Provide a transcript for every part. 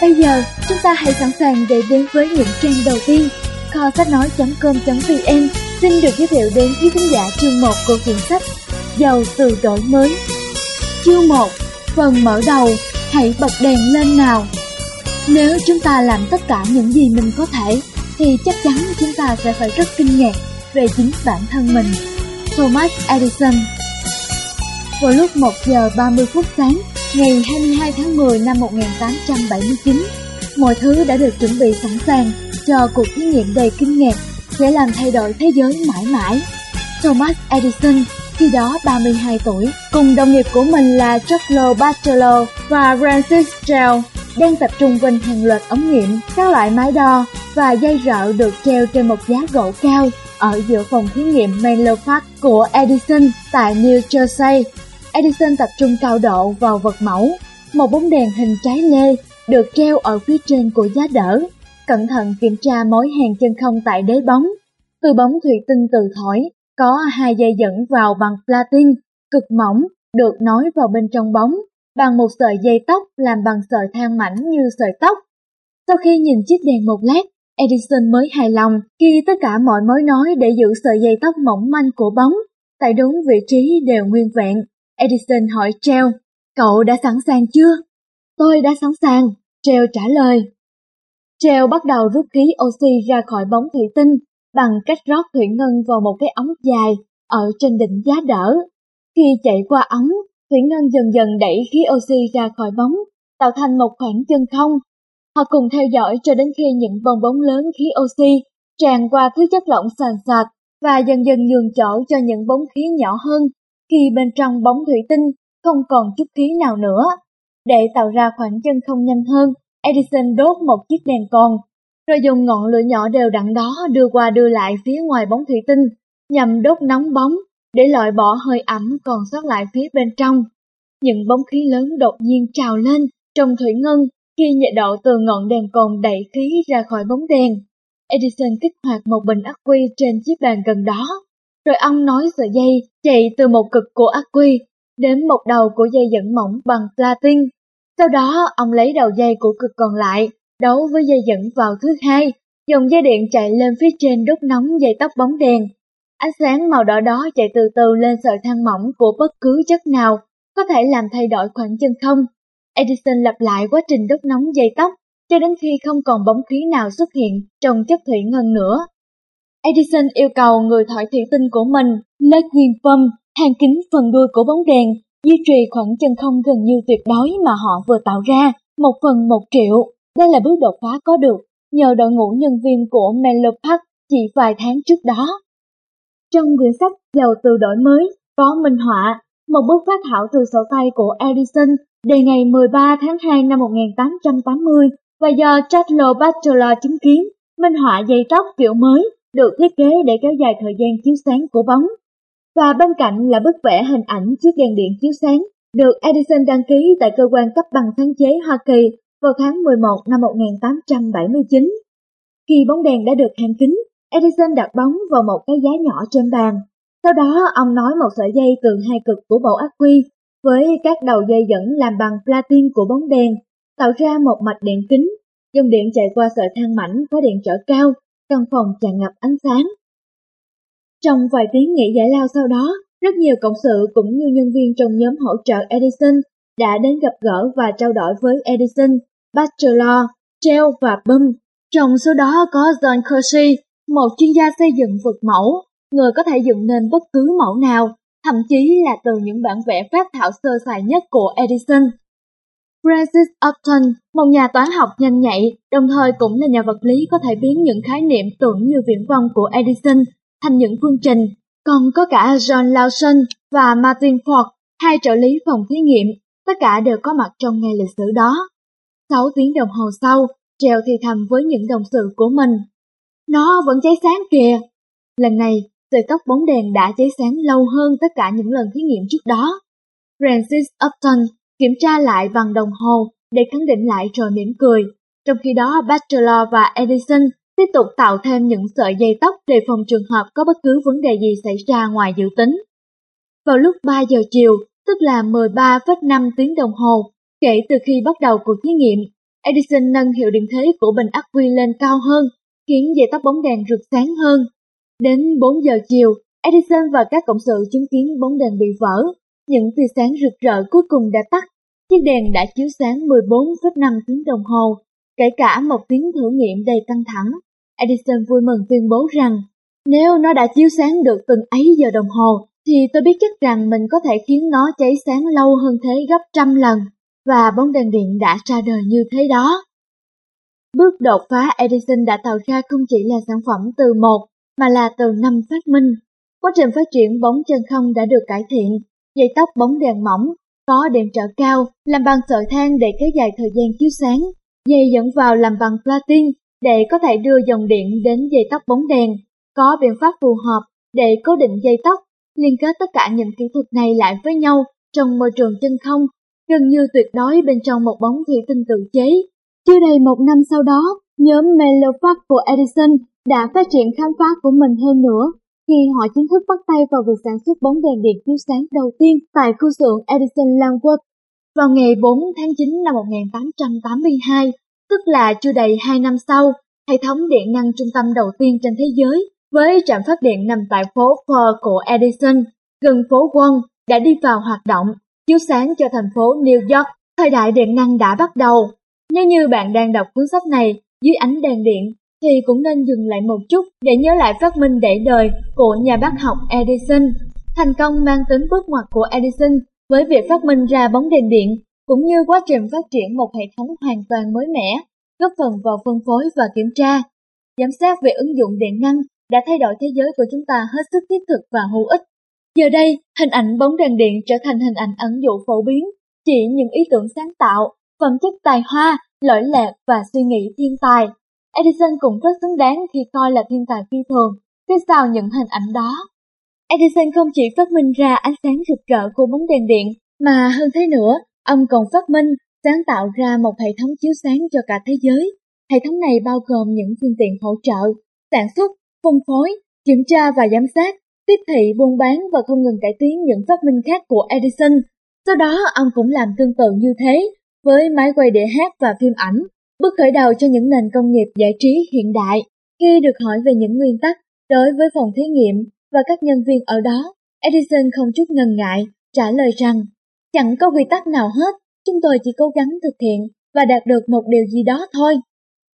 Bây giờ, chúng ta hãy sẵn sàng để đến với những trang đầu tiên. Kho sách nói.com.vn xin được giới thiệu đến quý khán giả chương 1 của quyển sách Giàu từ đổi mới. Chương 1, phần mở đầu, hãy bật đèn lên nào. Nếu chúng ta làm tất cả những gì mình có thể, thì chắc chắn chúng ta sẽ phải rất kinh ngạc về chính bản thân mình. Thomas Edison Vào lúc 1 giờ 30 phút sáng, ngày 22 tháng 10 năm 1879, mọi thứ đã được chuẩn bị sẵn sàng cho cuộc thí nghiệm đầy kinh ngạc sẽ làm thay đổi thế giới mãi mãi. Thomas Edison, khi đó 32 tuổi, cùng đồng nghiệp của mình là Charles Batchelor và Francis Trell đang tập trung quanh hàng loạt ống nghiệm, các loại máy đo và dây rợ được treo trên một giá gỗ cao ở giữa phòng thí nghiệm Menlo Park của Edison tại New Jersey. Edison tập trung cao độ vào vật mẫu, một bóng đèn hình trái lê được treo ở phía trên của giá đỡ. Cẩn thận kiểm tra mối hàng chân không tại đế bóng. Từ bóng thủy tinh từ thổi có hai dây dẫn vào bằng platin cực mỏng được nối vào bên trong bóng bằng một sợi dây tóc làm bằng sợi than mảnh như sợi tóc. Sau khi nhìn chiếc đèn một lát, Edison mới hài lòng khi tất cả mọi mối nối để giữ sợi dây tóc mỏng manh của bóng tại đúng vị trí đều nguyên vẹn. Edison hỏi Treo, cậu đã sẵn sàng chưa? Tôi đã sẵn sàng, Treo trả lời. Treo bắt đầu rút khí oxy ra khỏi bóng thủy tinh bằng cách rót thủy ngân vào một cái ống dài ở trên đỉnh giá đỡ. Khi chạy qua ống, thủy ngân dần dần đẩy khí oxy ra khỏi bóng, tạo thành một khoảng chân không. Họ cùng theo dõi cho đến khi những bong bóng lớn khí oxy tràn qua thứ chất lỏng sàn sạt và dần dần nhường chỗ cho những bóng khí nhỏ hơn khi bên trong bóng thủy tinh không còn chút khí nào nữa. Để tạo ra khoảng chân không nhanh hơn, Edison đốt một chiếc đèn còn, rồi dùng ngọn lửa nhỏ đều đặn đó đưa qua đưa lại phía ngoài bóng thủy tinh, nhằm đốt nóng bóng, để loại bỏ hơi ẩm còn sót lại phía bên trong. Những bóng khí lớn đột nhiên trào lên trong thủy ngân khi nhiệt độ từ ngọn đèn cồn đẩy khí ra khỏi bóng đèn. Edison kích hoạt một bình ắc quy trên chiếc bàn gần đó, rồi ông nói sợi dây chạy từ một cực của ắc quy đến một đầu của dây dẫn mỏng bằng platin. Sau đó, ông lấy đầu dây của cực còn lại, đấu với dây dẫn vào thứ hai, Dòng dây điện chạy lên phía trên đốt nóng dây tóc bóng đèn. Ánh sáng màu đỏ đó chạy từ từ lên sợi than mỏng của bất cứ chất nào, có thể làm thay đổi khoảng chân không. Edison lặp lại quá trình đốt nóng dây tóc, cho đến khi không còn bóng khí nào xuất hiện trong chất thủy ngân nữa. Edison yêu cầu người thổi thủy tinh của mình, lấy quyền phâm, hàng kính phần đuôi của bóng đèn, duy trì khoảng chân không gần như tuyệt đối mà họ vừa tạo ra, một phần một triệu. Đây là bước đột phá có được nhờ đội ngũ nhân viên của Menlo Park chỉ vài tháng trước đó. Trong quyển sách Giàu từ đổi mới có minh họa, một bức phát thảo từ sổ tay của Edison đề ngày 13 tháng 2 năm 1880 và do Charles Batchelor chứng kiến, minh họa dây tóc kiểu mới được thiết kế để kéo dài thời gian chiếu sáng của bóng. Và bên cạnh là bức vẽ hình ảnh chiếc đèn điện chiếu sáng được Edison đăng ký tại cơ quan cấp bằng sáng chế Hoa Kỳ vào tháng 11 năm 1879. Khi bóng đèn đã được hàn kính, Edison đặt bóng vào một cái giá nhỏ trên bàn. Sau đó ông nói một sợi dây từ hai cực của bộ ắc quy với các đầu dây dẫn làm bằng platin của bóng đèn, tạo ra một mạch điện kính. Dòng điện chạy qua sợi than mảnh có điện trở cao, căn phòng tràn ngập ánh sáng. Trong vài tiếng nghỉ giải lao sau đó, rất nhiều cộng sự cũng như nhân viên trong nhóm hỗ trợ Edison đã đến gặp gỡ và trao đổi với Edison, Batchelor, Trell và Bum. Trong số đó có John Kersey, một chuyên gia xây dựng vật mẫu, người có thể dựng nên bất cứ mẫu nào, thậm chí là từ những bản vẽ phát thảo sơ sài nhất của Edison. Francis Upton, một nhà toán học nhanh nhạy, đồng thời cũng là nhà vật lý có thể biến những khái niệm tưởng như viễn vông của Edison thành những phương trình. Còn có cả John Lawson và Martin Ford, hai trợ lý phòng thí nghiệm, tất cả đều có mặt trong ngày lịch sử đó. Sáu tiếng đồng hồ sau, Trèo thì thầm với những đồng sự của mình. Nó vẫn cháy sáng kìa. Lần này, sợi tóc bóng đèn đã cháy sáng lâu hơn tất cả những lần thí nghiệm trước đó. Francis Upton kiểm tra lại bằng đồng hồ để khẳng định lại rồi mỉm cười. Trong khi đó, Bachelor và Edison tiếp tục tạo thêm những sợi dây tóc để phòng trường hợp có bất cứ vấn đề gì xảy ra ngoài dự tính. Vào lúc 3 giờ chiều, tức là 13,5 tiếng đồng hồ, kể từ khi bắt đầu cuộc thí nghiệm, Edison nâng hiệu điện thế của bình ắc quy lên cao hơn, khiến dây tóc bóng đèn rực sáng hơn. Đến 4 giờ chiều, Edison và các cộng sự chứng kiến bóng đèn bị vỡ. Những tia sáng rực rỡ cuối cùng đã tắt. Chiếc đèn đã chiếu sáng 14,5 tiếng đồng hồ, kể cả một tiếng thử nghiệm đầy căng thẳng. Edison vui mừng tuyên bố rằng, nếu nó đã chiếu sáng được từng ấy giờ đồng hồ, thì tôi biết chắc rằng mình có thể khiến nó cháy sáng lâu hơn thế gấp trăm lần, và bóng đèn điện đã ra đời như thế đó. Bước đột phá Edison đã tạo ra không chỉ là sản phẩm từ một, mà là từ năm phát minh. Quá trình phát triển bóng chân không đã được cải thiện, dây tóc bóng đèn mỏng, có điện trở cao, làm bằng sợi than để kéo dài thời gian chiếu sáng, dây dẫn vào làm bằng platin để có thể đưa dòng điện đến dây tóc bóng đèn, có biện pháp phù hợp để cố định dây tóc, liên kết tất cả những kỹ thuật này lại với nhau trong môi trường chân không, gần như tuyệt đối bên trong một bóng thủy tinh tự chế. Chưa đầy một năm sau đó, nhóm Melofax của Edison đã phát triển khám phá của mình hơn nữa khi họ chính thức bắt tay vào việc sản xuất bóng đèn điện chiếu sáng đầu tiên tại khu xưởng Edison Langworth vào ngày 4 tháng 9 năm 1882, tức là chưa đầy 2 năm sau, hệ thống điện năng trung tâm đầu tiên trên thế giới với trạm phát điện nằm tại phố Ford của Edison, gần phố Wall đã đi vào hoạt động, chiếu sáng cho thành phố New York. Thời đại điện năng đã bắt đầu. Nếu như bạn đang đọc cuốn sách này dưới ánh đèn điện, thì cũng nên dừng lại một chút để nhớ lại phát minh để đời của nhà bác học Edison. Thành công mang tính bước ngoặt của Edison với việc phát minh ra bóng đèn điện, cũng như quá trình phát triển một hệ thống hoàn toàn mới mẻ, góp phần vào phân phối và kiểm tra. Giám sát về ứng dụng điện năng đã thay đổi thế giới của chúng ta hết sức thiết thực và hữu ích. Giờ đây, hình ảnh bóng đèn điện trở thành hình ảnh ẩn dụ phổ biến, chỉ những ý tưởng sáng tạo, phẩm chất tài hoa, lỗi lạc và suy nghĩ thiên tài. Edison cũng rất xứng đáng khi coi là thiên tài phi thường, phía sau những hình ảnh đó. Edison không chỉ phát minh ra ánh sáng rực rỡ của bóng đèn điện, mà hơn thế nữa, ông còn phát minh, sáng tạo ra một hệ thống chiếu sáng cho cả thế giới. Hệ thống này bao gồm những phương tiện hỗ trợ, sản xuất, phân phối, kiểm tra và giám sát, tiếp thị buôn bán và không ngừng cải tiến những phát minh khác của Edison. Sau đó ông cũng làm tương tự như thế với máy quay đĩa hát và phim ảnh, bước khởi đầu cho những nền công nghiệp giải trí hiện đại. Khi được hỏi về những nguyên tắc đối với phòng thí nghiệm và các nhân viên ở đó, Edison không chút ngần ngại trả lời rằng chẳng có quy tắc nào hết, chúng tôi chỉ cố gắng thực hiện và đạt được một điều gì đó thôi.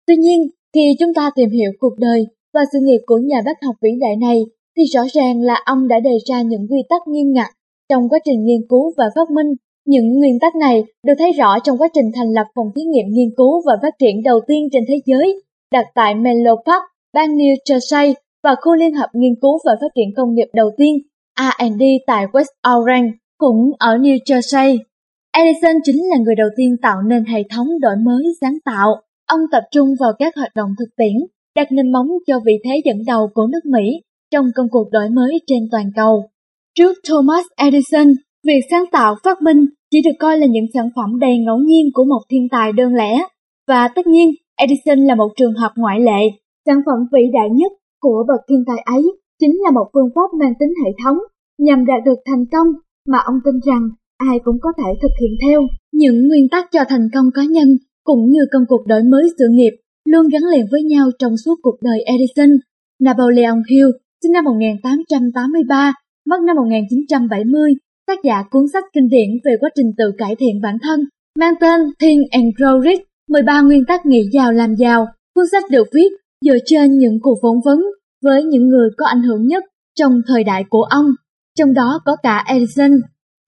Tuy nhiên, khi chúng ta tìm hiểu cuộc đời và sự nghiệp của nhà bác học vĩ đại này, thì rõ ràng là ông đã đề ra những quy tắc nghiêm ngặt trong quá trình nghiên cứu và phát minh. Những nguyên tắc này được thấy rõ trong quá trình thành lập phòng thí nghiệm nghiên cứu và phát triển đầu tiên trên thế giới, đặt tại Menlo Park, bang New Jersey và khu liên hợp nghiên cứu và phát triển công nghiệp đầu tiên R&D tại West Orange, cũng ở New Jersey. Edison chính là người đầu tiên tạo nên hệ thống đổi mới sáng tạo. Ông tập trung vào các hoạt động thực tiễn đặt nền móng cho vị thế dẫn đầu của nước Mỹ trong công cuộc đổi mới trên toàn cầu. Trước Thomas Edison, việc sáng tạo phát minh chỉ được coi là những sản phẩm đầy ngẫu nhiên của một thiên tài đơn lẻ. Và tất nhiên, Edison là một trường hợp ngoại lệ. Sản phẩm vĩ đại nhất của bậc thiên tài ấy chính là một phương pháp mang tính hệ thống nhằm đạt được thành công mà ông tin rằng ai cũng có thể thực hiện theo. Những nguyên tắc cho thành công cá nhân cũng như công cuộc đổi mới sự nghiệp luôn gắn liền với nhau trong suốt cuộc đời Edison. Napoleon Hill, sinh năm 1883, mất năm 1970, tác giả cuốn sách kinh điển về quá trình tự cải thiện bản thân, mang tên Think and Grow Rich, 13 nguyên tắc nghĩ giàu làm giàu. Cuốn sách được viết dựa trên những cuộc phỏng vấn với những người có ảnh hưởng nhất trong thời đại của ông, trong đó có cả Edison.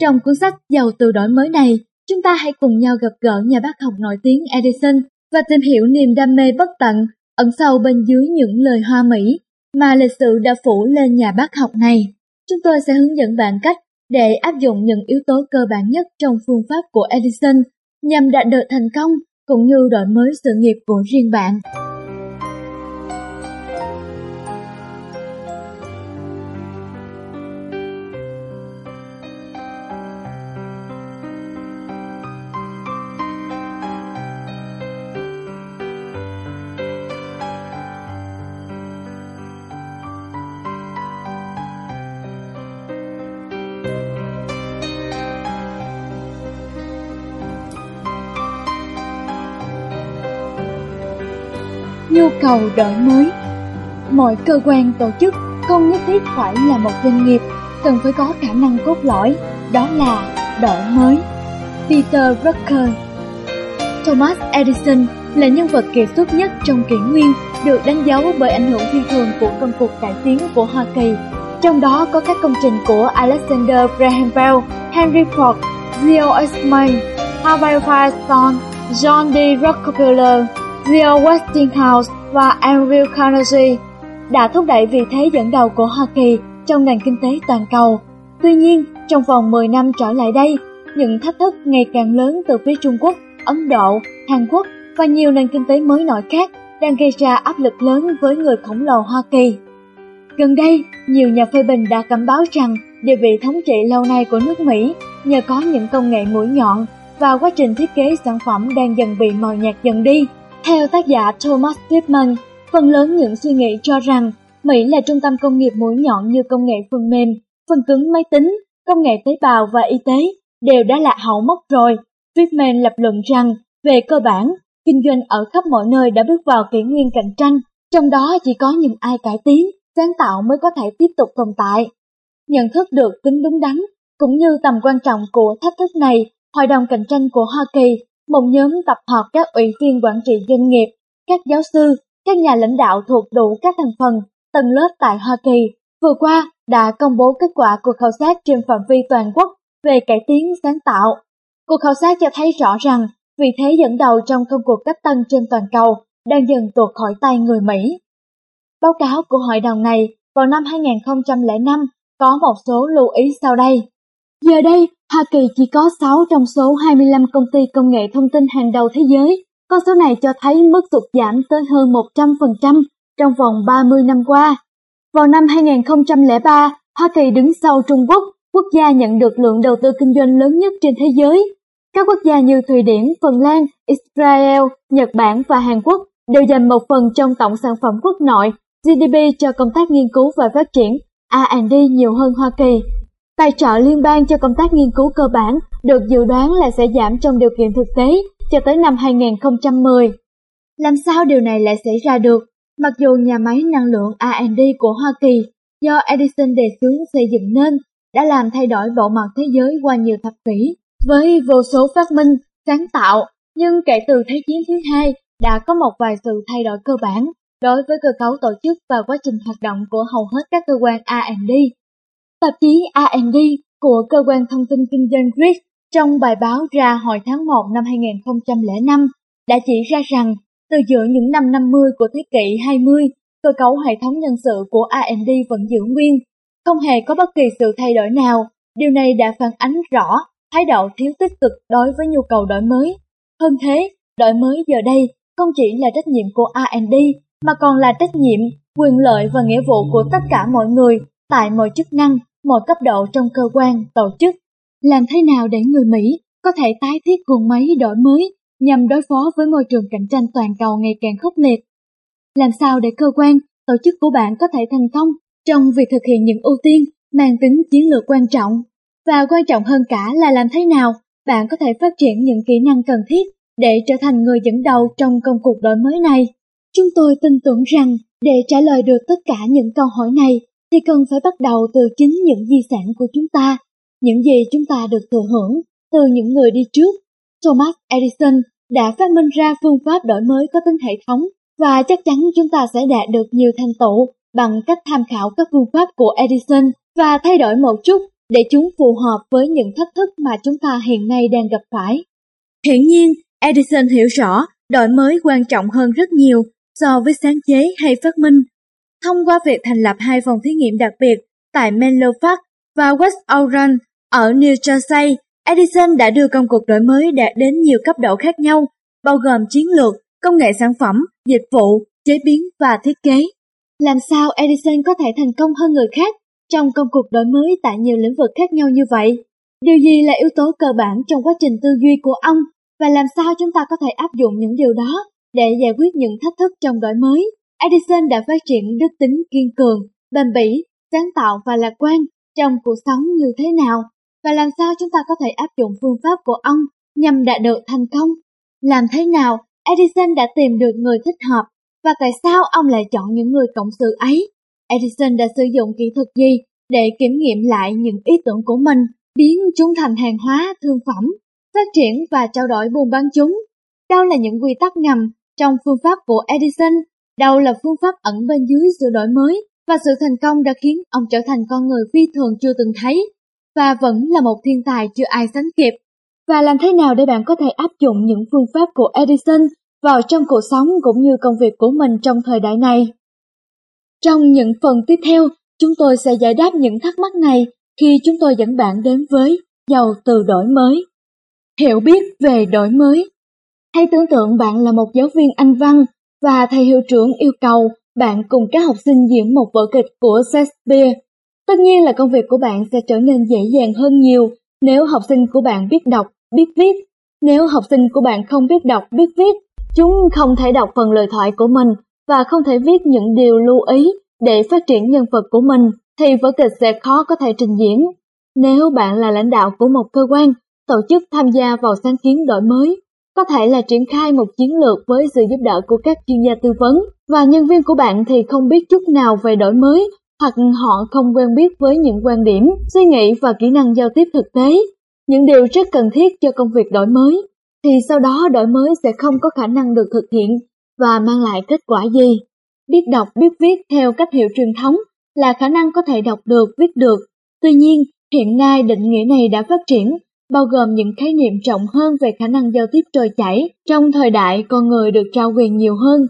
Trong cuốn sách giàu từ đổi mới này, chúng ta hãy cùng nhau gặp gỡ nhà bác học nổi tiếng Edison và tìm hiểu niềm đam mê bất tận ẩn sâu bên dưới những lời hoa mỹ mà lịch sử đã phủ lên nhà bác học này. Chúng tôi sẽ hướng dẫn bạn cách để áp dụng những yếu tố cơ bản nhất trong phương pháp của Edison nhằm đạt được thành công, cũng như đổi mới sự nghiệp của riêng bạn. Nhu cầu đổi mới. Mọi cơ quan tổ chức không nhất thiết phải là một doanh nghiệp, cần phải có khả năng cốt lõi, đó là đổi mới. Peter Drucker Thomas Edison là nhân vật kiệt xuất nhất trong kỷ nguyên, được đánh dấu bởi ảnh hưởng phi thường của công cuộc cải tiến của Hoa Kỳ. Trong đó có các công trình của Alexander Graham Bell, Henry Ford, Leo Eastman, Harvey Firestone, John D. Rockefeller, Leo Westinghouse và Andrew Carnegie đã thúc đẩy vị thế dẫn đầu của Hoa Kỳ trong nền kinh tế toàn cầu. Tuy nhiên, trong vòng 10 năm trở lại đây, những thách thức ngày càng lớn từ phía Trung Quốc, Ấn Độ, Hàn Quốc và nhiều nền kinh tế mới nổi khác đang gây ra áp lực lớn với người khổng lồ Hoa Kỳ. Gần đây, nhiều nhà phê bình đã cảnh báo rằng địa vị thống trị lâu nay của nước Mỹ nhờ có những công nghệ mũi nhọn và quá trình thiết kế sản phẩm đang dần bị mờ nhạt dần đi. Theo tác giả Thomas Friedman, phần lớn những suy nghĩ cho rằng Mỹ là trung tâm công nghiệp mũi nhọn như công nghệ phần mềm, phần cứng máy tính, công nghệ tế bào và y tế đều đã là hậu mất rồi. Friedman lập luận rằng, về cơ bản, kinh doanh ở khắp mọi nơi đã bước vào kỷ nguyên cạnh tranh, trong đó chỉ có những ai cải tiến, sáng tạo mới có thể tiếp tục tồn tại. Nhận thức được tính đúng đắn, cũng như tầm quan trọng của thách thức này, Hội đồng cạnh tranh của Hoa Kỳ, một nhóm tập hợp các ủy viên quản trị doanh nghiệp, các giáo sư, các nhà lãnh đạo thuộc đủ các thành phần, tầng lớp tại Hoa Kỳ, vừa qua đã công bố kết quả cuộc khảo sát trên phạm vi toàn quốc về cải tiến sáng tạo. Cuộc khảo sát cho thấy rõ rằng vị thế dẫn đầu trong công cuộc cách tân trên toàn cầu đang dần tuột khỏi tay người Mỹ. Báo cáo của hội đồng này vào năm 2005 có một số lưu ý sau đây. Giờ đây, Hoa Kỳ chỉ có 6 trong số 25 công ty công nghệ thông tin hàng đầu thế giới. Con số này cho thấy mức sụt giảm tới hơn 100% trong vòng 30 năm qua. Vào năm 2003, Hoa Kỳ đứng sau Trung Quốc, quốc gia nhận được lượng đầu tư kinh doanh lớn nhất trên thế giới. Các quốc gia như Thụy Điển, Phần Lan, Israel, Nhật Bản và Hàn Quốc đều dành một phần trong tổng sản phẩm quốc nội GDP cho công tác nghiên cứu và phát triển R&D nhiều hơn Hoa Kỳ. Tài trợ liên bang cho công tác nghiên cứu cơ bản được dự đoán là sẽ giảm trong điều kiện thực tế cho tới năm 2010. Làm sao điều này lại xảy ra được? Mặc dù nhà máy năng lượng R&D của Hoa Kỳ do Edison đề xướng xây dựng nên đã làm thay đổi bộ mặt thế giới qua nhiều thập kỷ với vô số phát minh, sáng tạo, nhưng kể từ Thế chiến thứ hai đã có một vài sự thay đổi cơ bản đối với cơ cấu tổ chức và quá trình hoạt động của hầu hết các cơ quan R&D. Tạp chí R&D của cơ quan thông tin kinh doanh Grid trong bài báo ra hồi tháng 1 năm 2005 đã chỉ ra rằng từ giữa những năm 50 của thế kỷ 20, cơ cấu hệ thống nhân sự của R&D vẫn giữ nguyên, không hề có bất kỳ sự thay đổi nào. Điều này đã phản ánh rõ thái độ thiếu tích cực đối với nhu cầu đổi mới. Hơn thế, đổi mới giờ đây không chỉ là trách nhiệm của R&D mà còn là trách nhiệm, quyền lợi và nghĩa vụ của tất cả mọi người tại mọi chức năng, mọi cấp độ trong cơ quan, tổ chức. Làm thế nào để người Mỹ có thể tái thiết guồng máy đổi mới nhằm đối phó với môi trường cạnh tranh toàn cầu ngày càng khốc liệt? Làm sao để cơ quan, tổ chức của bạn có thể thành công trong việc thực hiện những ưu tiên mang tính chiến lược quan trọng? Và quan trọng hơn cả là làm thế nào bạn có thể phát triển những kỹ năng cần thiết để trở thành người dẫn đầu trong công cuộc đổi mới này. Chúng tôi tin tưởng rằng để trả lời được tất cả những câu hỏi này thì cần phải bắt đầu từ chính những di sản của chúng ta, những gì chúng ta được thừa hưởng từ những người đi trước. Thomas Edison đã phát minh ra phương pháp đổi mới có tính hệ thống và chắc chắn chúng ta sẽ đạt được nhiều thành tựu bằng cách tham khảo các phương pháp của Edison và thay đổi một chút để chúng phù hợp với những thách thức mà chúng ta hiện nay đang gặp phải. Hiển nhiên, Edison hiểu rõ đổi mới quan trọng hơn rất nhiều so với sáng chế hay phát minh. Thông qua việc thành lập hai phòng thí nghiệm đặc biệt tại Menlo Park và West Orange ở New Jersey, Edison đã đưa công cuộc đổi mới đạt đến nhiều cấp độ khác nhau, bao gồm chiến lược, công nghệ sản phẩm, dịch vụ, chế biến và thiết kế. Làm sao Edison có thể thành công hơn người khác trong công cuộc đổi mới tại nhiều lĩnh vực khác nhau như vậy? Điều gì là yếu tố cơ bản trong quá trình tư duy của ông và làm sao chúng ta có thể áp dụng những điều đó để giải quyết những thách thức trong đổi mới? Edison đã phát triển đức tính kiên cường, bền bỉ, sáng tạo và lạc quan trong cuộc sống như thế nào? Và làm sao chúng ta có thể áp dụng phương pháp của ông nhằm đạt được thành công? Làm thế nào Edison đã tìm được người thích hợp và tại sao ông lại chọn những người cộng sự ấy? Edison đã sử dụng kỹ thuật gì để kiểm nghiệm lại những ý tưởng của mình, biến chúng thành hàng hóa, thương phẩm, phát triển và trao đổi buôn bán chúng? Đâu là những quy tắc ngầm trong phương pháp của Edison? Đâu là phương pháp ẩn bên dưới sự đổi mới và sự thành công đã khiến ông trở thành con người phi thường chưa từng thấy và vẫn là một thiên tài chưa ai sánh kịp. Và làm thế nào để bạn có thể áp dụng những phương pháp của Edison vào trong cuộc sống cũng như công việc của mình trong thời đại này? Trong những phần tiếp theo, chúng tôi sẽ giải đáp những thắc mắc này khi chúng tôi dẫn bạn đến với giàu từ đổi mới. Hiểu biết về đổi mới Hãy tưởng tượng bạn là một giáo viên Anh văn và thầy hiệu trưởng yêu cầu bạn cùng các học sinh diễn một vở kịch của Shakespeare. Tất nhiên là công việc của bạn sẽ trở nên dễ dàng hơn nhiều nếu học sinh của bạn biết đọc, biết viết. Nếu học sinh của bạn không biết đọc, biết viết, chúng không thể đọc phần lời thoại của mình và không thể viết những điều lưu ý để phát triển nhân vật của mình, thì vở kịch sẽ khó có thể trình diễn. Nếu bạn là lãnh đạo của một cơ quan, tổ chức tham gia vào sáng kiến đổi mới, có thể là triển khai một chiến lược với sự giúp đỡ của các chuyên gia tư vấn, và nhân viên của bạn thì không biết chút nào về đổi mới hoặc họ không quen biết với những quan điểm, suy nghĩ và kỹ năng giao tiếp thực tế, những điều rất cần thiết cho công việc đổi mới, thì sau đó đổi mới sẽ không có khả năng được thực hiện và mang lại kết quả gì. Biết đọc, biết viết theo cách hiệu truyền thống là khả năng có thể đọc được, viết được. Tuy nhiên, hiện nay định nghĩa này đã phát triển, bao gồm những khái niệm trọng hơn về khả năng giao tiếp trôi chảy trong thời đại con người được trao quyền nhiều hơn.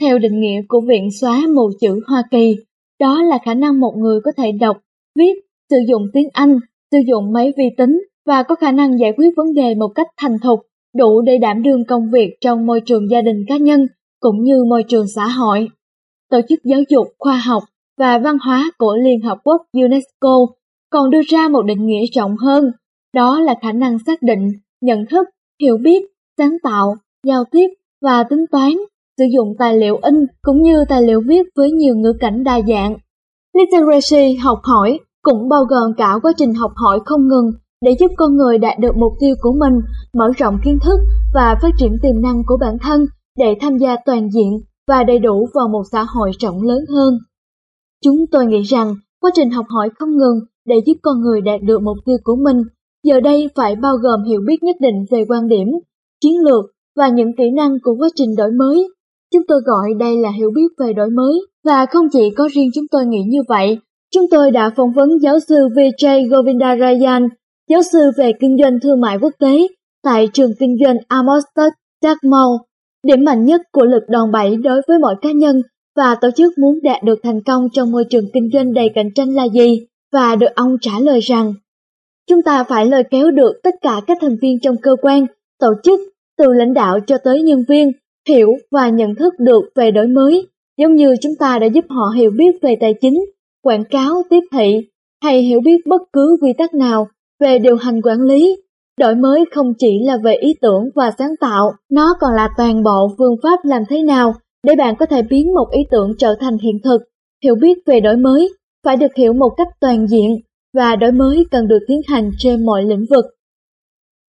Theo định nghĩa của Viện xóa mù chữ Hoa Kỳ, đó là khả năng một người có thể đọc, viết, sử dụng tiếng Anh, sử dụng máy vi tính và có khả năng giải quyết vấn đề một cách thành thục, đủ để đảm đương công việc trong môi trường gia đình cá nhân cũng như môi trường xã hội. Tổ chức Giáo dục, Khoa học và Văn hóa của Liên Hợp Quốc UNESCO còn đưa ra một định nghĩa rộng hơn, đó là khả năng xác định, nhận thức, hiểu biết, sáng tạo, giao tiếp và tính toán sử dụng tài liệu in cũng như tài liệu viết với nhiều ngữ cảnh đa dạng. Literacy học hỏi cũng bao gồm cả quá trình học hỏi không ngừng để giúp con người đạt được mục tiêu của mình, mở rộng kiến thức và phát triển tiềm năng của bản thân để tham gia toàn diện và đầy đủ vào một xã hội rộng lớn hơn. Chúng tôi nghĩ rằng quá trình học hỏi không ngừng để giúp con người đạt được mục tiêu của mình, giờ đây phải bao gồm hiểu biết nhất định về quan điểm, chiến lược và những kỹ năng của quá trình đổi mới Chúng tôi gọi đây là hiểu biết về đổi mới, và không chỉ có riêng chúng tôi nghĩ như vậy. Chúng tôi đã phỏng vấn giáo sư Vijay Govindarayan, giáo sư về kinh doanh thương mại quốc tế tại trường kinh doanh Amherst Dartmouth. Điểm mạnh nhất của lực đòn bẩy đối với mọi cá nhân và tổ chức muốn đạt được thành công trong môi trường kinh doanh đầy cạnh tranh là gì? Và được ông trả lời rằng, chúng ta phải lôi kéo được tất cả các thành viên trong cơ quan, tổ chức, từ lãnh đạo cho tới nhân viên hiểu và nhận thức được về đổi mới, giống như chúng ta đã giúp họ hiểu biết về tài chính, quảng cáo, tiếp thị, hay hiểu biết bất cứ quy tắc nào về điều hành quản lý. Đổi mới không chỉ là về ý tưởng và sáng tạo, nó còn là toàn bộ phương pháp làm thế nào để bạn có thể biến một ý tưởng trở thành hiện thực. Hiểu biết về đổi mới phải được hiểu một cách toàn diện và đổi mới cần được tiến hành trên mọi lĩnh vực.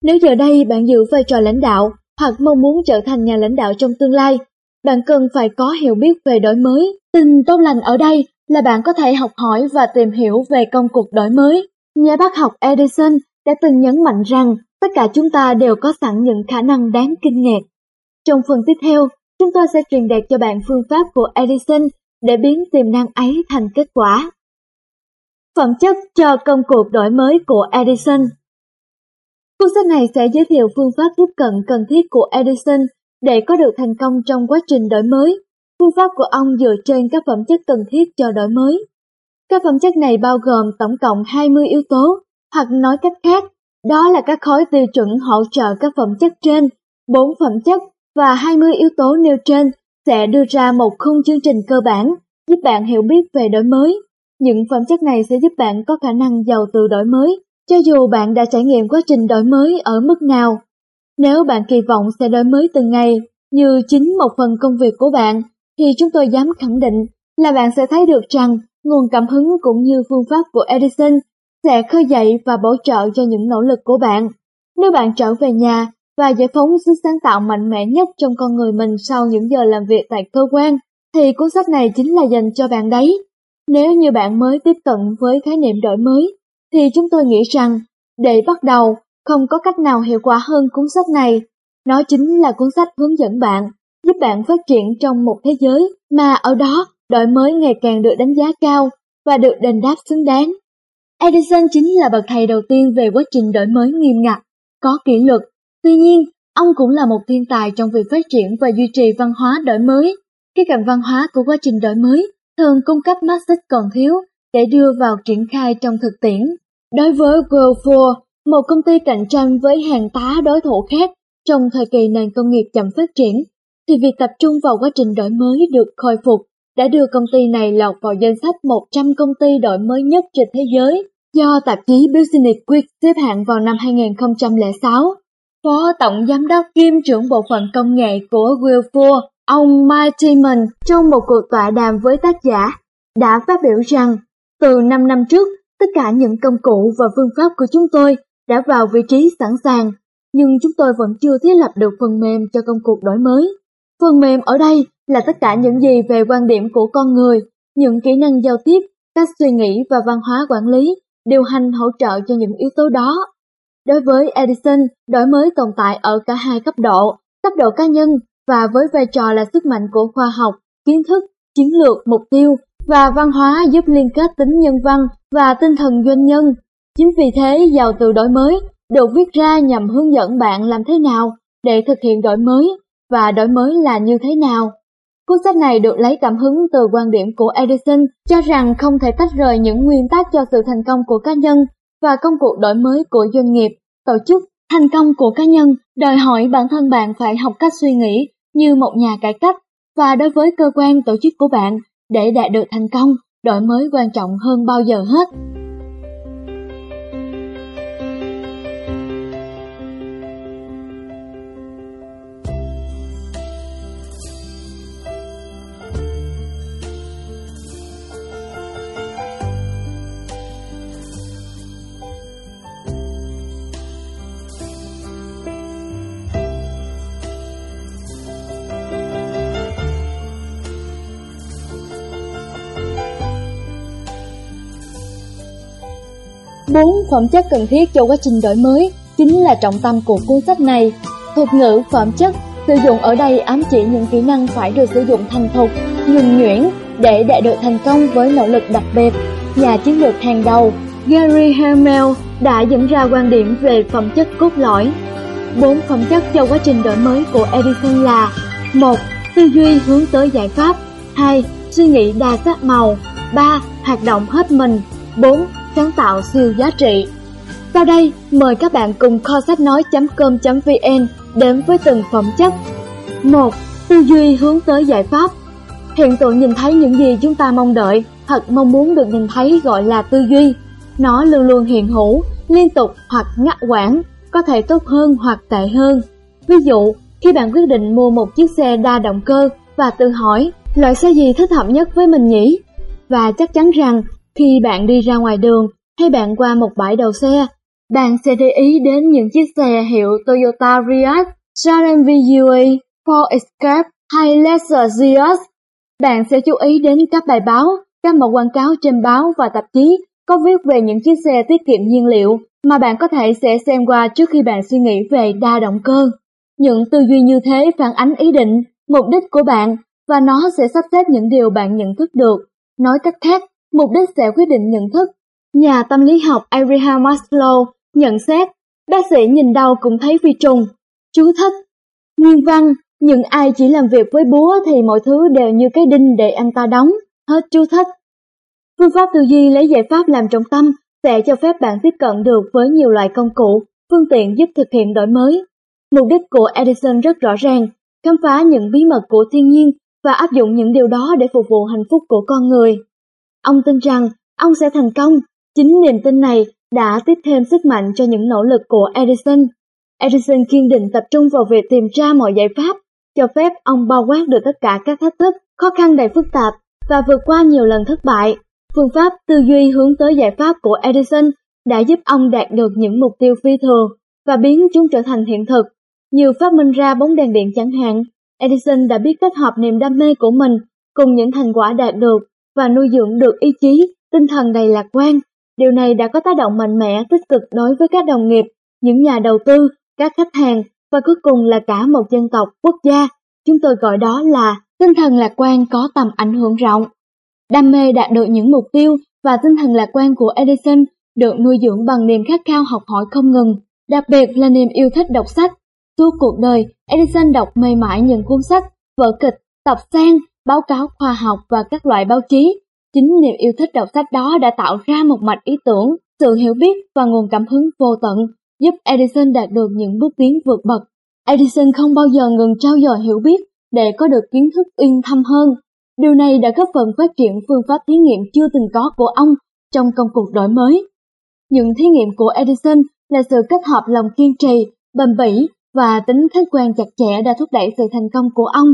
Nếu giờ đây bạn giữ vai trò lãnh đạo hoặc mong muốn trở thành nhà lãnh đạo trong tương lai, bạn cần phải có hiểu biết về đổi mới. Tin tốt lành ở đây là bạn có thể học hỏi và tìm hiểu về công cuộc đổi mới. Nhà bác học Edison đã từng nhấn mạnh rằng tất cả chúng ta đều có sẵn những khả năng đáng kinh ngạc. Trong phần tiếp theo, chúng tôi sẽ truyền đạt cho bạn phương pháp của Edison để biến tiềm năng ấy thành kết quả. Phẩm chất cho công cuộc đổi mới của Edison Cuốn sách này sẽ giới thiệu phương pháp tiếp cận cần thiết của Edison để có được thành công trong quá trình đổi mới. Phương pháp của ông dựa trên các phẩm chất cần thiết cho đổi mới. Các phẩm chất này bao gồm tổng cộng 20 yếu tố, hoặc nói cách khác, đó là các khối tiêu chuẩn hỗ trợ các phẩm chất trên, 4 phẩm chất và 20 yếu tố nêu trên sẽ đưa ra một khung chương trình cơ bản giúp bạn hiểu biết về đổi mới. Những phẩm chất này sẽ giúp bạn có khả năng giàu từ đổi mới cho dù bạn đã trải nghiệm quá trình đổi mới ở mức nào, nếu bạn kỳ vọng sẽ đổi mới từng ngày như chính một phần công việc của bạn, thì chúng tôi dám khẳng định là bạn sẽ thấy được rằng nguồn cảm hứng cũng như phương pháp của Edison sẽ khơi dậy và bổ trợ cho những nỗ lực của bạn. Nếu bạn trở về nhà và giải phóng sức sáng tạo mạnh mẽ nhất trong con người mình sau những giờ làm việc tại cơ quan, thì cuốn sách này chính là dành cho bạn đấy. Nếu như bạn mới tiếp cận với khái niệm đổi mới, thì chúng tôi nghĩ rằng để bắt đầu, không có cách nào hiệu quả hơn cuốn sách này. Nó chính là cuốn sách hướng dẫn bạn, giúp bạn phát triển trong một thế giới mà ở đó đổi mới ngày càng được đánh giá cao và được đền đáp xứng đáng. Edison chính là bậc thầy đầu tiên về quá trình đổi mới nghiêm ngặt, có kỷ luật. Tuy nhiên, ông cũng là một thiên tài trong việc phát triển và duy trì văn hóa đổi mới. Cái cạnh văn hóa của quá trình đổi mới thường cung cấp mắt xích còn thiếu để đưa vào triển khai trong thực tiễn. Đối với Whirlpool, một công ty cạnh tranh với hàng tá đối thủ khác trong thời kỳ nền công nghiệp chậm phát triển, thì việc tập trung vào quá trình đổi mới được khôi phục đã đưa công ty này lọt vào danh sách 100 công ty đổi mới nhất trên thế giới do tạp chí Business Week xếp hạng vào năm 2006. Phó Tổng Giám đốc kiêm trưởng bộ phận công nghệ của Whirlpool, ông Mike Timon trong một cuộc tọa đàm với tác giả đã phát biểu rằng từ 5 năm trước, tất cả những công cụ và phương pháp của chúng tôi đã vào vị trí sẵn sàng, nhưng chúng tôi vẫn chưa thiết lập được phần mềm cho công cuộc đổi mới. Phần mềm ở đây là tất cả những gì về quan điểm của con người, những kỹ năng giao tiếp, cách suy nghĩ và văn hóa quản lý, điều hành hỗ trợ cho những yếu tố đó. Đối với Edison, đổi mới tồn tại ở cả hai cấp độ, cấp độ cá nhân và với vai trò là sức mạnh của khoa học, kiến thức, chiến lược, mục tiêu và văn hóa giúp liên kết tính nhân văn và tinh thần doanh nhân. Chính vì thế, giàu từ đổi mới được viết ra nhằm hướng dẫn bạn làm thế nào để thực hiện đổi mới và đổi mới là như thế nào. Cuốn sách này được lấy cảm hứng từ quan điểm của Edison cho rằng không thể tách rời những nguyên tắc cho sự thành công của cá nhân và công cuộc đổi mới của doanh nghiệp, tổ chức. Thành công của cá nhân đòi hỏi bản thân bạn phải học cách suy nghĩ như một nhà cải cách và đối với cơ quan tổ chức của bạn để đạt được thành công, đổi mới quan trọng hơn bao giờ hết. Bốn phẩm chất cần thiết cho quá trình đổi mới chính là trọng tâm của cuốn sách này. Thuật ngữ phẩm chất sử dụng ở đây ám chỉ những kỹ năng phải được sử dụng thành thục, nhuần nhuyễn để đạt được thành công với nỗ lực đặc biệt. Nhà chiến lược hàng đầu Gary Hamel đã dẫn ra quan điểm về phẩm chất cốt lõi. Bốn phẩm chất cho quá trình đổi mới của Edison là một Tư duy hướng tới giải pháp 2. Suy nghĩ đa sắc màu 3. Hoạt động hết mình 4 sáng tạo siêu giá trị. Sau đây, mời các bạn cùng kho sách nói.com.vn đến với từng phẩm chất. 1. Tư duy hướng tới giải pháp Hiện tượng nhìn thấy những gì chúng ta mong đợi hoặc mong muốn được nhìn thấy gọi là tư duy. Nó luôn luôn hiện hữu, liên tục hoặc ngắt quãng, có thể tốt hơn hoặc tệ hơn. Ví dụ, khi bạn quyết định mua một chiếc xe đa động cơ và tự hỏi loại xe gì thích hợp nhất với mình nhỉ? Và chắc chắn rằng khi bạn đi ra ngoài đường hay bạn qua một bãi đầu xe, bạn sẽ để ý đến những chiếc xe hiệu Toyota Prius, Charan VUE, Ford Escape hay Lexus Zios. Bạn sẽ chú ý đến các bài báo, các mẫu quảng cáo trên báo và tạp chí có viết về những chiếc xe tiết kiệm nhiên liệu mà bạn có thể sẽ xem qua trước khi bạn suy nghĩ về đa động cơ. Những tư duy như thế phản ánh ý định, mục đích của bạn và nó sẽ sắp xếp những điều bạn nhận thức được. Nói cách khác, mục đích sẽ quyết định nhận thức. Nhà tâm lý học Abraham Maslow nhận xét, bác sĩ nhìn đâu cũng thấy vi trùng. Chú thích. Nguyên văn, những ai chỉ làm việc với búa thì mọi thứ đều như cái đinh để anh ta đóng. Hết chú thích. Phương pháp tư duy lấy giải pháp làm trọng tâm sẽ cho phép bạn tiếp cận được với nhiều loại công cụ, phương tiện giúp thực hiện đổi mới. Mục đích của Edison rất rõ ràng, khám phá những bí mật của thiên nhiên và áp dụng những điều đó để phục vụ hạnh phúc của con người. Ông tin rằng ông sẽ thành công. Chính niềm tin này đã tiếp thêm sức mạnh cho những nỗ lực của Edison. Edison kiên định tập trung vào việc tìm ra mọi giải pháp, cho phép ông bao quát được tất cả các thách thức, khó khăn đầy phức tạp và vượt qua nhiều lần thất bại. Phương pháp tư duy hướng tới giải pháp của Edison đã giúp ông đạt được những mục tiêu phi thường và biến chúng trở thành hiện thực. Nhiều phát minh ra bóng đèn điện chẳng hạn, Edison đã biết kết hợp niềm đam mê của mình cùng những thành quả đạt được và nuôi dưỡng được ý chí, tinh thần đầy lạc quan. Điều này đã có tác động mạnh mẽ tích cực đối với các đồng nghiệp, những nhà đầu tư, các khách hàng và cuối cùng là cả một dân tộc, quốc gia. Chúng tôi gọi đó là tinh thần lạc quan có tầm ảnh hưởng rộng. Đam mê đạt được những mục tiêu và tinh thần lạc quan của Edison được nuôi dưỡng bằng niềm khát khao học hỏi không ngừng, đặc biệt là niềm yêu thích đọc sách. Suốt cuộc đời, Edison đọc mê mải những cuốn sách, vở kịch, tập san, báo cáo khoa học và các loại báo chí. Chính niềm yêu thích đọc sách đó đã tạo ra một mạch ý tưởng, sự hiểu biết và nguồn cảm hứng vô tận, giúp Edison đạt được những bước tiến vượt bậc. Edison không bao giờ ngừng trao dồi hiểu biết để có được kiến thức uyên thâm hơn. Điều này đã góp phần phát triển phương pháp thí nghiệm chưa từng có của ông trong công cuộc đổi mới. Những thí nghiệm của Edison là sự kết hợp lòng kiên trì, bền bỉ và tính khách quan chặt chẽ đã thúc đẩy sự thành công của ông.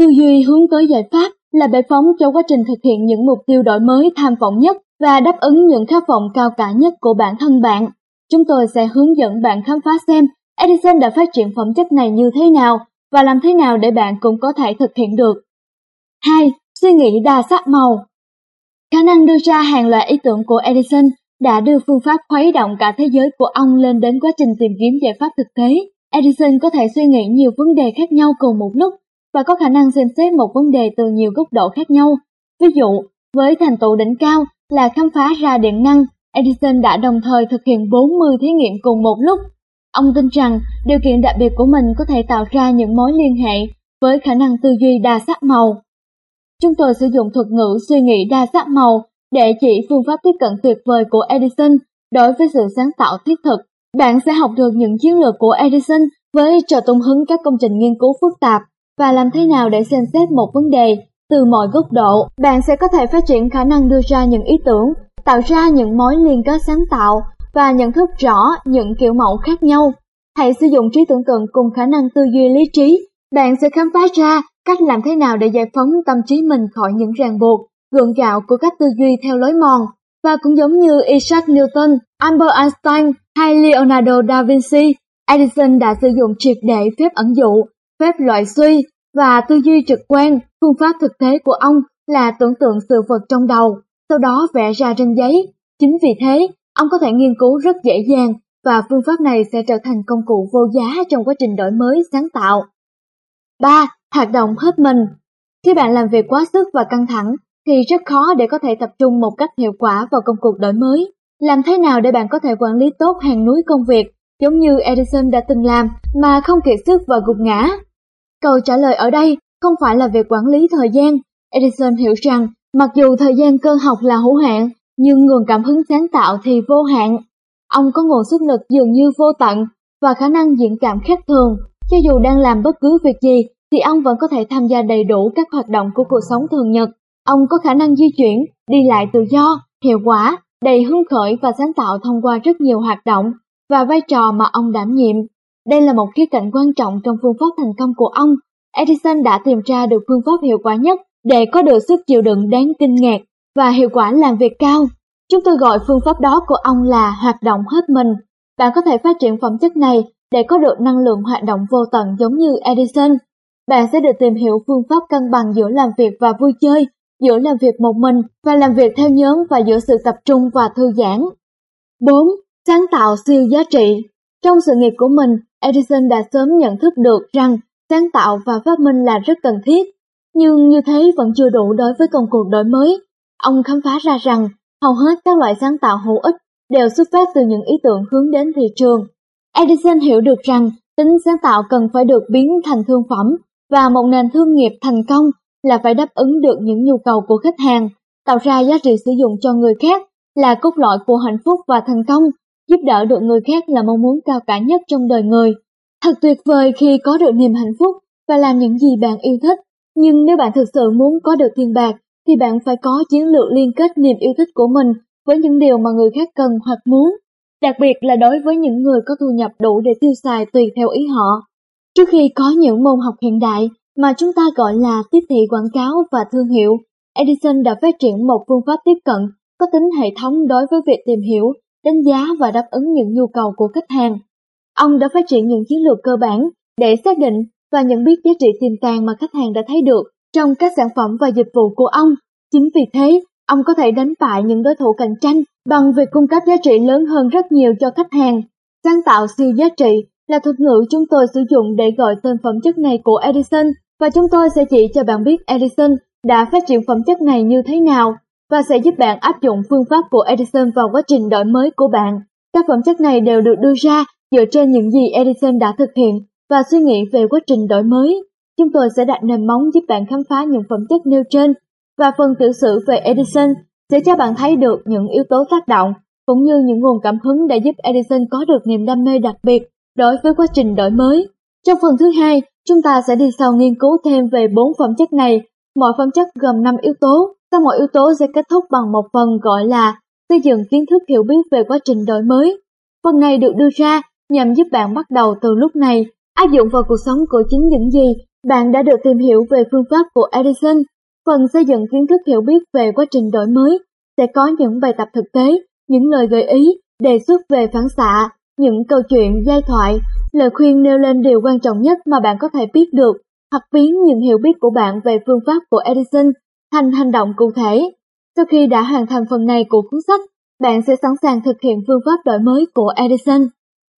Tư duy hướng tới giải pháp là bệ phóng cho quá trình thực hiện những mục tiêu đổi mới, tham vọng nhất và đáp ứng những khát vọng cao cả nhất của bản thân bạn. Chúng tôi sẽ hướng dẫn bạn khám phá xem Edison đã phát triển phẩm chất này như thế nào và làm thế nào để bạn cũng có thể thực hiện được. 2. Suy nghĩ đa sắc màu Khả năng đưa ra hàng loạt ý tưởng của Edison đã đưa phương pháp khuấy động cả thế giới của ông lên đến quá trình tìm kiếm giải pháp thực tế. Edison có thể suy nghĩ nhiều vấn đề khác nhau cùng một lúc và có khả năng xem xét một vấn đề từ nhiều góc độ khác nhau. Ví dụ, với thành tựu đỉnh cao là khám phá ra điện năng, Edison đã đồng thời thực hiện 40 thí nghiệm cùng một lúc. Ông tin rằng điều kiện đặc biệt của mình có thể tạo ra những mối liên hệ với khả năng tư duy đa sắc màu. Chúng tôi sử dụng thuật ngữ suy nghĩ đa sắc màu để chỉ phương pháp tiếp cận tuyệt vời của Edison đối với sự sáng tạo thiết thực. Bạn sẽ học được những chiến lược của Edison với trò tung hứng các công trình nghiên cứu phức tạp và làm thế nào để xem xét một vấn đề từ mọi góc độ. Bạn sẽ có thể phát triển khả năng đưa ra những ý tưởng, tạo ra những mối liên kết sáng tạo và nhận thức rõ những kiểu mẫu khác nhau. Hãy sử dụng trí tưởng tượng cùng khả năng tư duy lý trí. Bạn sẽ khám phá ra cách làm thế nào để giải phóng tâm trí mình khỏi những ràng buộc, gượng gạo của các tư duy theo lối mòn. Và cũng giống như Isaac Newton, Albert Einstein hay Leonardo da Vinci, Edison đã sử dụng triệt để phép ẩn dụ phép loại suy và tư duy trực quan, phương pháp thực tế của ông là tưởng tượng sự vật trong đầu, sau đó vẽ ra trên giấy. Chính vì thế, ông có thể nghiên cứu rất dễ dàng và phương pháp này sẽ trở thành công cụ vô giá trong quá trình đổi mới sáng tạo. 3. Hoạt động hết mình Khi bạn làm việc quá sức và căng thẳng, thì rất khó để có thể tập trung một cách hiệu quả vào công cuộc đổi mới. Làm thế nào để bạn có thể quản lý tốt hàng núi công việc, giống như Edison đã từng làm, mà không kiệt sức và gục ngã? Câu trả lời ở đây không phải là về quản lý thời gian. Edison hiểu rằng mặc dù thời gian cơ học là hữu hạn, nhưng nguồn cảm hứng sáng tạo thì vô hạn. Ông có nguồn sức lực dường như vô tận và khả năng diễn cảm khác thường. Cho dù đang làm bất cứ việc gì thì ông vẫn có thể tham gia đầy đủ các hoạt động của cuộc sống thường nhật. Ông có khả năng di chuyển, đi lại tự do, hiệu quả, đầy hứng khởi và sáng tạo thông qua rất nhiều hoạt động và vai trò mà ông đảm nhiệm. Đây là một khía cạnh quan trọng trong phương pháp thành công của ông. Edison đã tìm ra được phương pháp hiệu quả nhất để có được sức chịu đựng đáng kinh ngạc và hiệu quả làm việc cao. Chúng tôi gọi phương pháp đó của ông là hoạt động hết mình. Bạn có thể phát triển phẩm chất này để có được năng lượng hoạt động vô tận giống như Edison. Bạn sẽ được tìm hiểu phương pháp cân bằng giữa làm việc và vui chơi, giữa làm việc một mình và làm việc theo nhóm và giữa sự tập trung và thư giãn. 4. Sáng tạo siêu giá trị Trong sự nghiệp của mình, Edison đã sớm nhận thức được rằng sáng tạo và phát minh là rất cần thiết, nhưng như thế vẫn chưa đủ đối với công cuộc đổi mới. Ông khám phá ra rằng hầu hết các loại sáng tạo hữu ích đều xuất phát từ những ý tưởng hướng đến thị trường. Edison hiểu được rằng tính sáng tạo cần phải được biến thành thương phẩm và một nền thương nghiệp thành công là phải đáp ứng được những nhu cầu của khách hàng, tạo ra giá trị sử dụng cho người khác là cốt lõi của hạnh phúc và thành công giúp đỡ được người khác là mong muốn cao cả nhất trong đời người. Thật tuyệt vời khi có được niềm hạnh phúc và làm những gì bạn yêu thích. Nhưng nếu bạn thực sự muốn có được tiền bạc, thì bạn phải có chiến lược liên kết niềm yêu thích của mình với những điều mà người khác cần hoặc muốn. Đặc biệt là đối với những người có thu nhập đủ để tiêu xài tùy theo ý họ. Trước khi có những môn học hiện đại mà chúng ta gọi là tiếp thị quảng cáo và thương hiệu, Edison đã phát triển một phương pháp tiếp cận có tính hệ thống đối với việc tìm hiểu đánh giá và đáp ứng những nhu cầu của khách hàng. Ông đã phát triển những chiến lược cơ bản để xác định và nhận biết giá trị tiềm tàng mà khách hàng đã thấy được trong các sản phẩm và dịch vụ của ông. Chính vì thế, ông có thể đánh bại những đối thủ cạnh tranh bằng việc cung cấp giá trị lớn hơn rất nhiều cho khách hàng. Sáng tạo siêu giá trị là thuật ngữ chúng tôi sử dụng để gọi tên phẩm chất này của Edison và chúng tôi sẽ chỉ cho bạn biết Edison đã phát triển phẩm chất này như thế nào và sẽ giúp bạn áp dụng phương pháp của Edison vào quá trình đổi mới của bạn. Các phẩm chất này đều được đưa ra dựa trên những gì Edison đã thực hiện và suy nghĩ về quá trình đổi mới. Chúng tôi sẽ đặt nền móng giúp bạn khám phá những phẩm chất nêu trên và phần tiểu sử về Edison sẽ cho bạn thấy được những yếu tố tác động cũng như những nguồn cảm hứng đã giúp Edison có được niềm đam mê đặc biệt đối với quá trình đổi mới. Trong phần thứ hai, chúng ta sẽ đi sâu nghiên cứu thêm về bốn phẩm chất này. Mỗi phẩm chất gồm 5 yếu tố, sau mọi yếu tố sẽ kết thúc bằng một phần gọi là xây dựng kiến thức hiểu biết về quá trình đổi mới. Phần này được đưa ra nhằm giúp bạn bắt đầu từ lúc này, áp dụng vào cuộc sống của chính những gì bạn đã được tìm hiểu về phương pháp của Edison. Phần xây dựng kiến thức hiểu biết về quá trình đổi mới sẽ có những bài tập thực tế, những lời gợi ý, đề xuất về phản xạ, những câu chuyện, giai thoại, lời khuyên nêu lên điều quan trọng nhất mà bạn có thể biết được, hoặc biến những hiểu biết của bạn về phương pháp của Edison thành hành động cụ thể. Sau khi đã hoàn thành phần này của cuốn sách, bạn sẽ sẵn sàng thực hiện phương pháp đổi mới của Edison.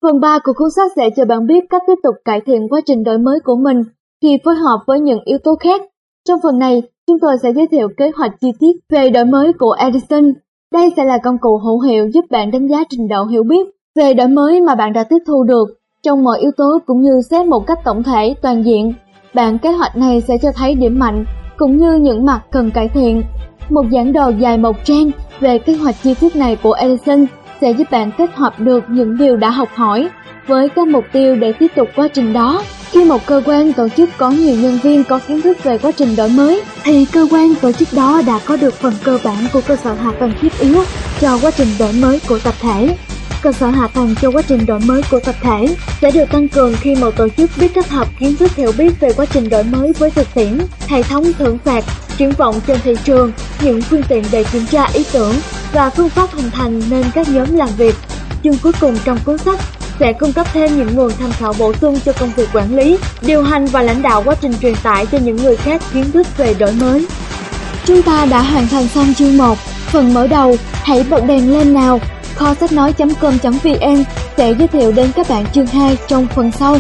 Phần 3 của cuốn sách sẽ cho bạn biết cách tiếp tục cải thiện quá trình đổi mới của mình khi phối hợp với những yếu tố khác. Trong phần này, chúng tôi sẽ giới thiệu kế hoạch chi tiết về đổi mới của Edison. Đây sẽ là công cụ hữu hiệu giúp bạn đánh giá trình độ hiểu biết về đổi mới mà bạn đã tiếp thu được trong mọi yếu tố cũng như xét một cách tổng thể toàn diện. Bản kế hoạch này sẽ cho thấy điểm mạnh cũng như những mặt cần cải thiện. Một giảng đồ dài một trang về kế hoạch chi tiết này của Edison sẽ giúp bạn kết hợp được những điều đã học hỏi với các mục tiêu để tiếp tục quá trình đó. Khi một cơ quan tổ chức có nhiều nhân viên có kiến thức về quá trình đổi mới, thì cơ quan tổ chức đó đã có được phần cơ bản của cơ sở hạ tầng thiết yếu cho quá trình đổi mới của tập thể. Cơ sở hạ tầng cho quá trình đổi mới của tập thể sẽ được tăng cường khi một tổ chức biết kết hợp kiến thức hiểu biết về quá trình đổi mới với thực tiễn, hệ thống thưởng phạt, triển vọng trên thị trường, những phương tiện để kiểm tra ý tưởng và phương pháp hình thành nên các nhóm làm việc. Chương cuối cùng trong cuốn sách sẽ cung cấp thêm những nguồn tham khảo bổ sung cho công việc quản lý, điều hành và lãnh đạo quá trình truyền tải cho những người khác kiến thức về đổi mới. Chúng ta đã hoàn thành xong chương 1, phần mở đầu, hãy bật đèn lên nào. Kho sách nói.com.vn sẽ giới thiệu đến các bạn chương 2 trong phần sau.